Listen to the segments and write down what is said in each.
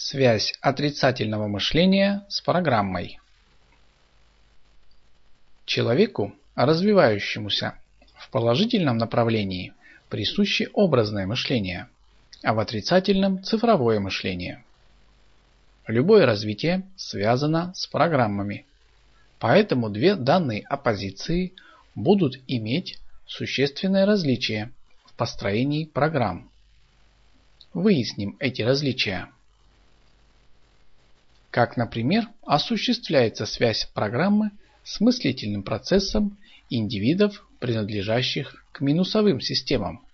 Связь отрицательного мышления с программой. Человеку, развивающемуся в положительном направлении, присуще образное мышление, а в отрицательном – цифровое мышление. Любое развитие связано с программами, поэтому две данные оппозиции будут иметь существенное различие в построении программ. Выясним эти различия как, например, осуществляется связь программы с мыслительным процессом индивидов, принадлежащих к минусовым системам.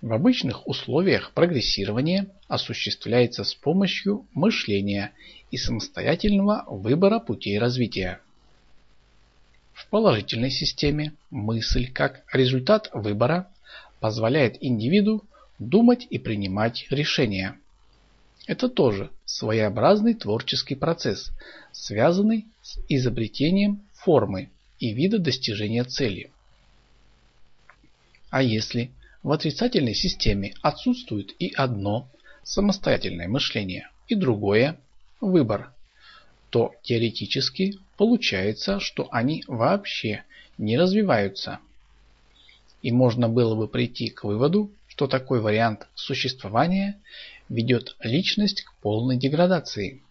В обычных условиях прогрессирование осуществляется с помощью мышления и самостоятельного выбора путей развития. В положительной системе мысль как результат выбора позволяет индивиду думать и принимать решения. Это тоже своеобразный творческий процесс, связанный с изобретением формы и вида достижения цели. А если в отрицательной системе отсутствует и одно самостоятельное мышление, и другое выбор, то теоретически получается, что они вообще не развиваются. И можно было бы прийти к выводу, что такой вариант существования ведет личность к полной деградации.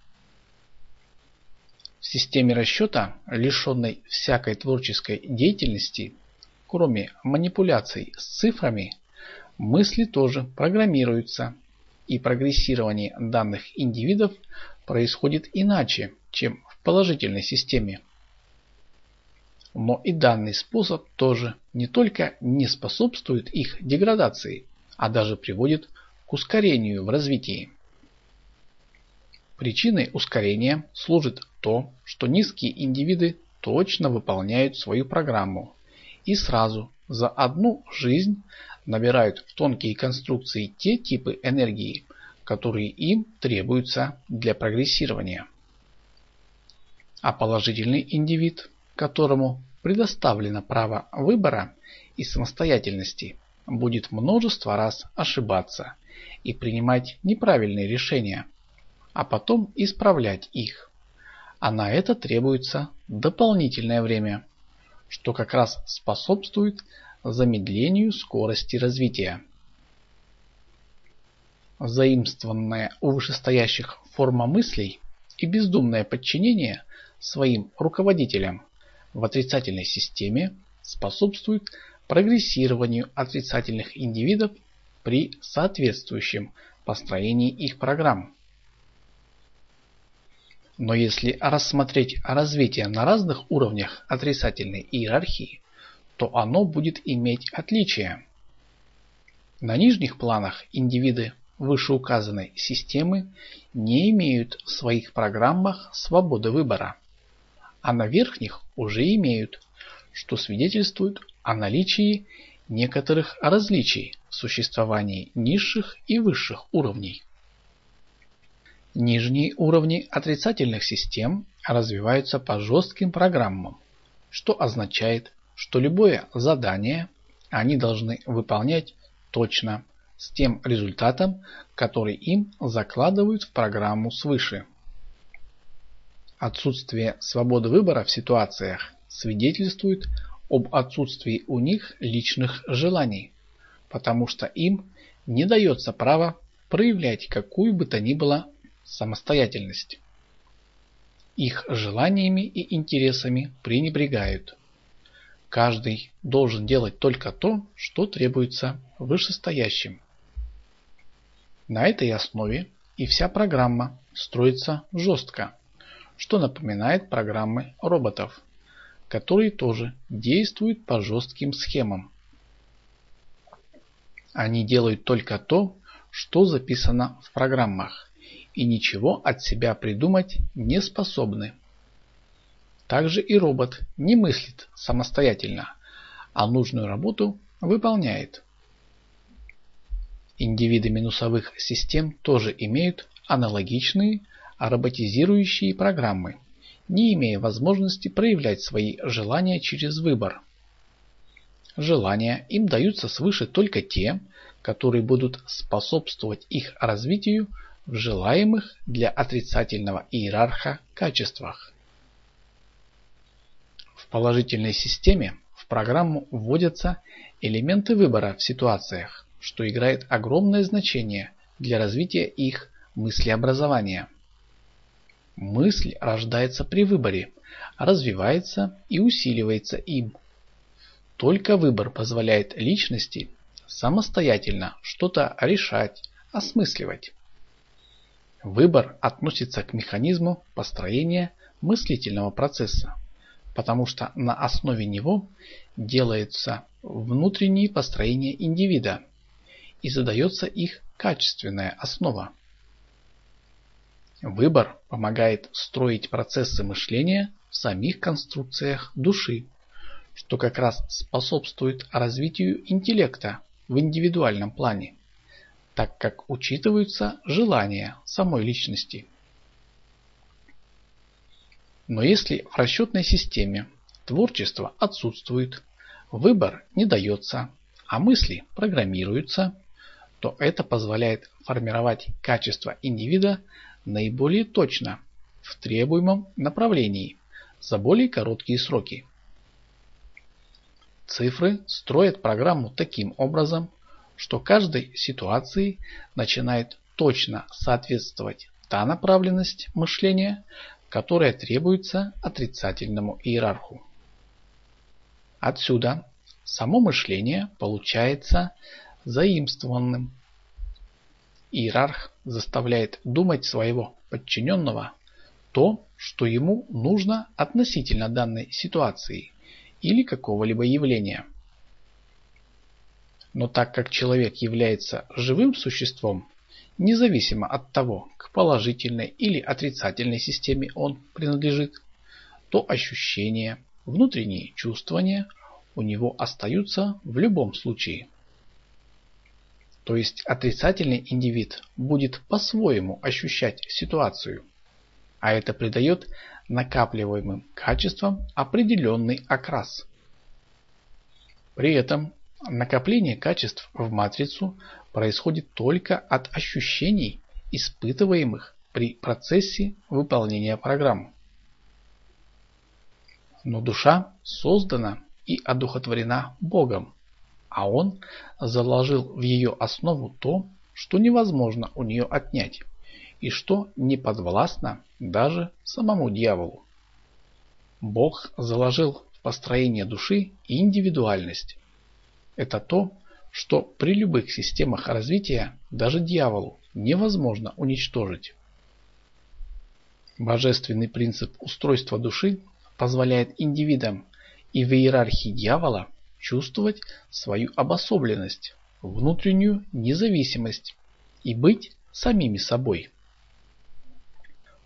В системе расчета, лишенной всякой творческой деятельности, кроме манипуляций с цифрами, мысли тоже программируются, и прогрессирование данных индивидов происходит иначе, чем в положительной системе. Но и данный способ тоже не только не способствует их деградации, а даже приводит к ускорению в развитии. Причиной ускорения служит то, что низкие индивиды точно выполняют свою программу и сразу за одну жизнь набирают в тонкие конструкции те типы энергии, которые им требуются для прогрессирования. А положительный индивид, которому предоставлено право выбора и самостоятельности, будет множество раз ошибаться и принимать неправильные решения, а потом исправлять их. А на это требуется дополнительное время, что как раз способствует замедлению скорости развития. Заимствованная у вышестоящих форма мыслей и бездумное подчинение своим руководителям в отрицательной системе способствует прогрессированию отрицательных индивидов при соответствующем построении их программ. Но если рассмотреть развитие на разных уровнях отрицательной иерархии, то оно будет иметь отличия. На нижних планах индивиды вышеуказанной системы не имеют в своих программах свободы выбора, а на верхних уже имеют, что свидетельствует о наличии некоторых различий в существовании низших и высших уровней. Нижние уровни отрицательных систем развиваются по жестким программам, что означает, что любое задание они должны выполнять точно с тем результатом, который им закладывают в программу свыше. Отсутствие свободы выбора в ситуациях свидетельствует об отсутствии у них личных желаний, потому что им не дается право проявлять какую бы то ни было самостоятельность. Их желаниями и интересами пренебрегают. Каждый должен делать только то, что требуется вышестоящим. На этой основе и вся программа строится жестко, что напоминает программы роботов которые тоже действуют по жестким схемам. Они делают только то, что записано в программах, и ничего от себя придумать не способны. Также и робот не мыслит самостоятельно, а нужную работу выполняет. Индивиды минусовых систем тоже имеют аналогичные роботизирующие программы не имея возможности проявлять свои желания через выбор. Желания им даются свыше только те, которые будут способствовать их развитию в желаемых для отрицательного иерарха качествах. В положительной системе в программу вводятся элементы выбора в ситуациях, что играет огромное значение для развития их мыслеобразования. Мысль рождается при выборе, развивается и усиливается им. Только выбор позволяет личности самостоятельно что-то решать, осмысливать. Выбор относится к механизму построения мыслительного процесса, потому что на основе него делаются внутренние построения индивида и задается их качественная основа. Выбор помогает строить процессы мышления в самих конструкциях души, что как раз способствует развитию интеллекта в индивидуальном плане, так как учитываются желания самой личности. Но если в расчетной системе творчество отсутствует, выбор не дается, а мысли программируются, то это позволяет формировать качество индивида наиболее точно в требуемом направлении за более короткие сроки. Цифры строят программу таким образом, что каждой ситуации начинает точно соответствовать та направленность мышления, которая требуется отрицательному иерарху. Отсюда само мышление получается заимствованным. Иерарх заставляет думать своего подчиненного то, что ему нужно относительно данной ситуации или какого-либо явления. Но так как человек является живым существом, независимо от того, к положительной или отрицательной системе он принадлежит, то ощущения, внутренние чувствования у него остаются в любом случае. То есть отрицательный индивид будет по-своему ощущать ситуацию, а это придает накапливаемым качествам определенный окрас. При этом накопление качеств в матрицу происходит только от ощущений, испытываемых при процессе выполнения программы. Но душа создана и одухотворена Богом, а он заложил в ее основу то, что невозможно у нее отнять, и что не подвластно даже самому дьяволу. Бог заложил в построение души индивидуальность. Это то, что при любых системах развития даже дьяволу невозможно уничтожить. Божественный принцип устройства души позволяет индивидам и в иерархии дьявола чувствовать свою обособленность, внутреннюю независимость и быть самими собой.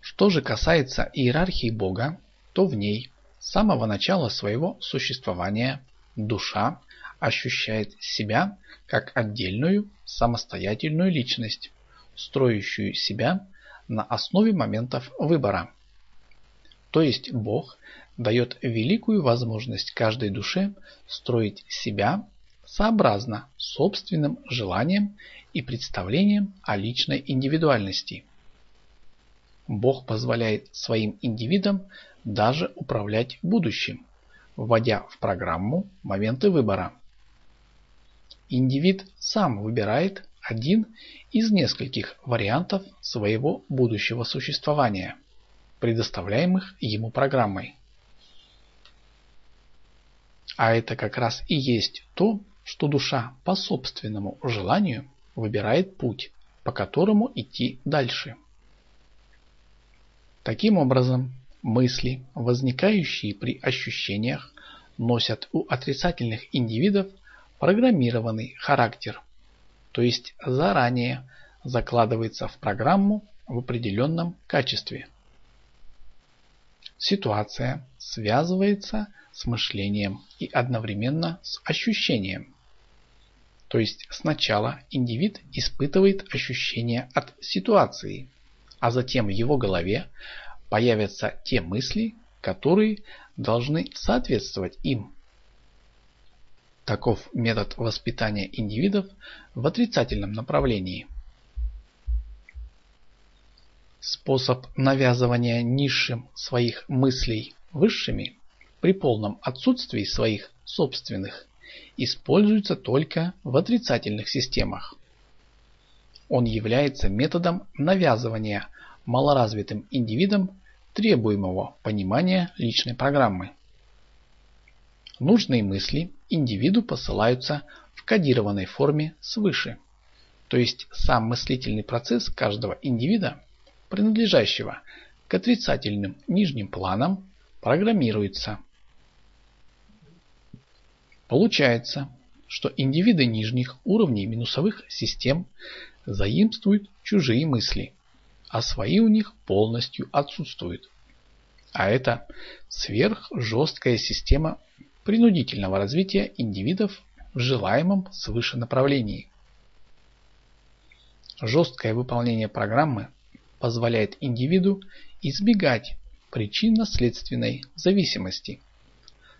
Что же касается иерархии Бога, то в ней с самого начала своего существования душа ощущает себя как отдельную самостоятельную личность, строящую себя на основе моментов выбора. То есть Бог дает великую возможность каждой душе строить себя сообразно собственным желаниям и представлениям о личной индивидуальности. Бог позволяет своим индивидам даже управлять будущим, вводя в программу моменты выбора. Индивид сам выбирает один из нескольких вариантов своего будущего существования, предоставляемых ему программой. А это как раз и есть то, что душа по собственному желанию выбирает путь, по которому идти дальше. Таким образом, мысли, возникающие при ощущениях, носят у отрицательных индивидов программированный характер, то есть заранее закладывается в программу в определенном качестве. Ситуация связывается с мышлением и одновременно с ощущением. То есть сначала индивид испытывает ощущение от ситуации, а затем в его голове появятся те мысли, которые должны соответствовать им. Таков метод воспитания индивидов в отрицательном направлении. Способ навязывания низшим своих мыслей высшими при полном отсутствии своих собственных используется только в отрицательных системах. Он является методом навязывания малоразвитым индивидам требуемого понимания личной программы. Нужные мысли индивиду посылаются в кодированной форме свыше, то есть сам мыслительный процесс каждого индивида, принадлежащего к отрицательным нижним планам, программируется. Получается, что индивиды нижних уровней минусовых систем заимствуют чужие мысли, а свои у них полностью отсутствуют. А это сверхжесткая система принудительного развития индивидов в желаемом свыше направлении. Жесткое выполнение программы позволяет индивиду избегать причинно-следственной зависимости,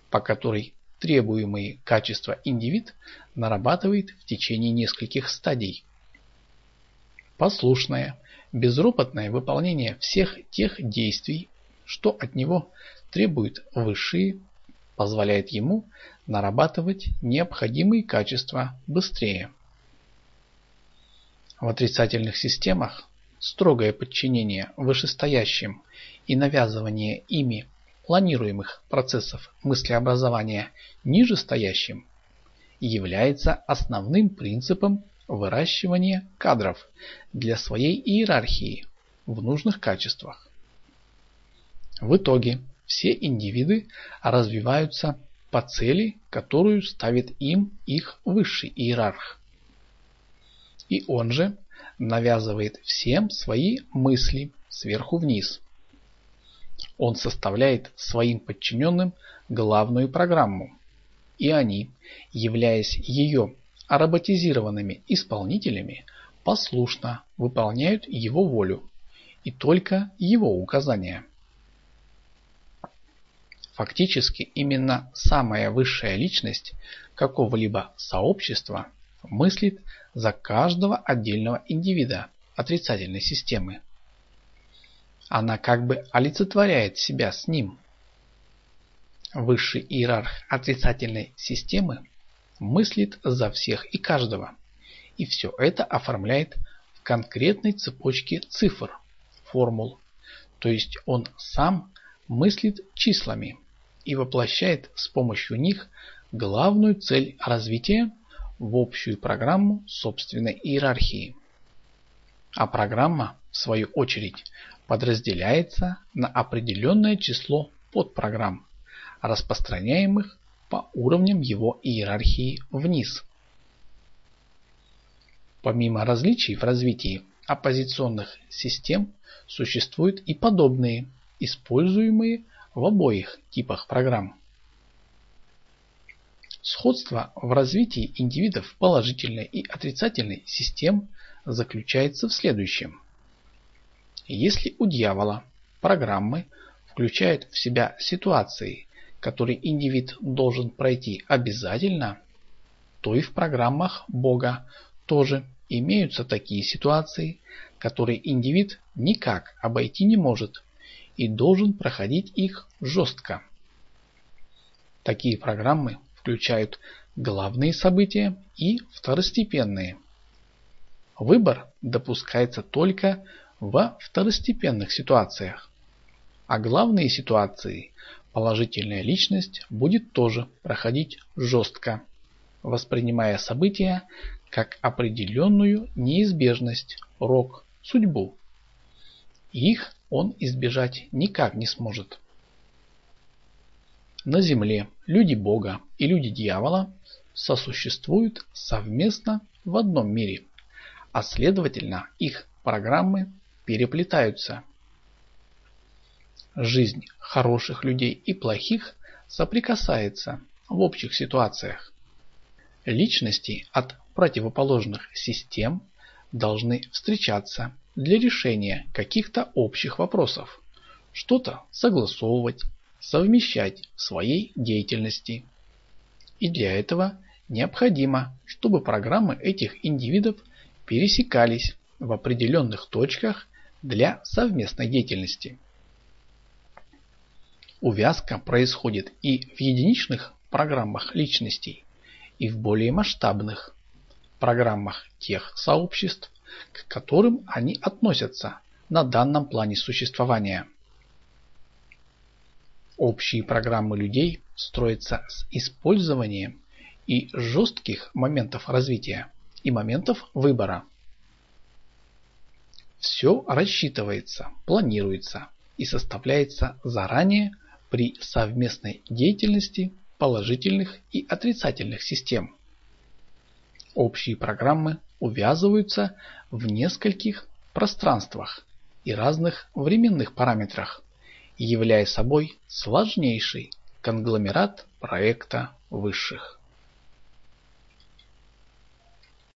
по которой требуемые качества индивид нарабатывает в течение нескольких стадий. Послушное, безропотное выполнение всех тех действий, что от него требуют высшие, позволяет ему нарабатывать необходимые качества быстрее. В отрицательных системах строгое подчинение вышестоящим и навязывание ими планируемых процессов мыслеобразования нижестоящим является основным принципом выращивания кадров для своей иерархии в нужных качествах. В итоге все индивиды развиваются по цели, которую ставит им их высший иерарх. И он же навязывает всем свои мысли сверху вниз. Он составляет своим подчиненным главную программу, и они, являясь ее роботизированными исполнителями, послушно выполняют его волю и только его указания. Фактически именно самая высшая личность какого-либо сообщества мыслит за каждого отдельного индивида отрицательной системы. Она как бы олицетворяет себя с ним. Высший иерарх отрицательной системы мыслит за всех и каждого, и все это оформляет в конкретной цепочке цифр, формул, то есть он сам мыслит числами и воплощает с помощью них главную цель развития в общую программу собственной иерархии. А программа, в свою очередь, подразделяется на определенное число подпрограмм, распространяемых по уровням его иерархии вниз. Помимо различий в развитии оппозиционных систем, существуют и подобные, используемые в обоих типах программ. Сходство в развитии индивидов положительной и отрицательной систем заключается в следующем. Если у дьявола программы включают в себя ситуации, которые индивид должен пройти обязательно, то и в программах Бога тоже имеются такие ситуации, которые индивид никак обойти не может и должен проходить их жестко. Такие программы включают главные события и второстепенные. Выбор допускается только во второстепенных ситуациях, а главные ситуации положительная личность будет тоже проходить жестко, воспринимая события как определенную неизбежность, рок, судьбу. Их он избежать никак не сможет. На Земле люди Бога и люди Дьявола сосуществуют совместно в одном мире, а следовательно их программы переплетаются. Жизнь хороших людей и плохих соприкасается в общих ситуациях. Личности от противоположных систем должны встречаться для решения каких-то общих вопросов, что-то согласовывать, совмещать в своей деятельности. И для этого необходимо, чтобы программы этих индивидов пересекались в определенных точках для совместной деятельности. Увязка происходит и в единичных программах личностей, и в более масштабных программах тех сообществ, к которым они относятся на данном плане существования. Общие программы людей строятся с использованием и жестких моментов развития, и моментов выбора. Все рассчитывается, планируется и составляется заранее при совместной деятельности положительных и отрицательных систем. Общие программы увязываются в нескольких пространствах и разных временных параметрах, являя собой сложнейший конгломерат проекта высших.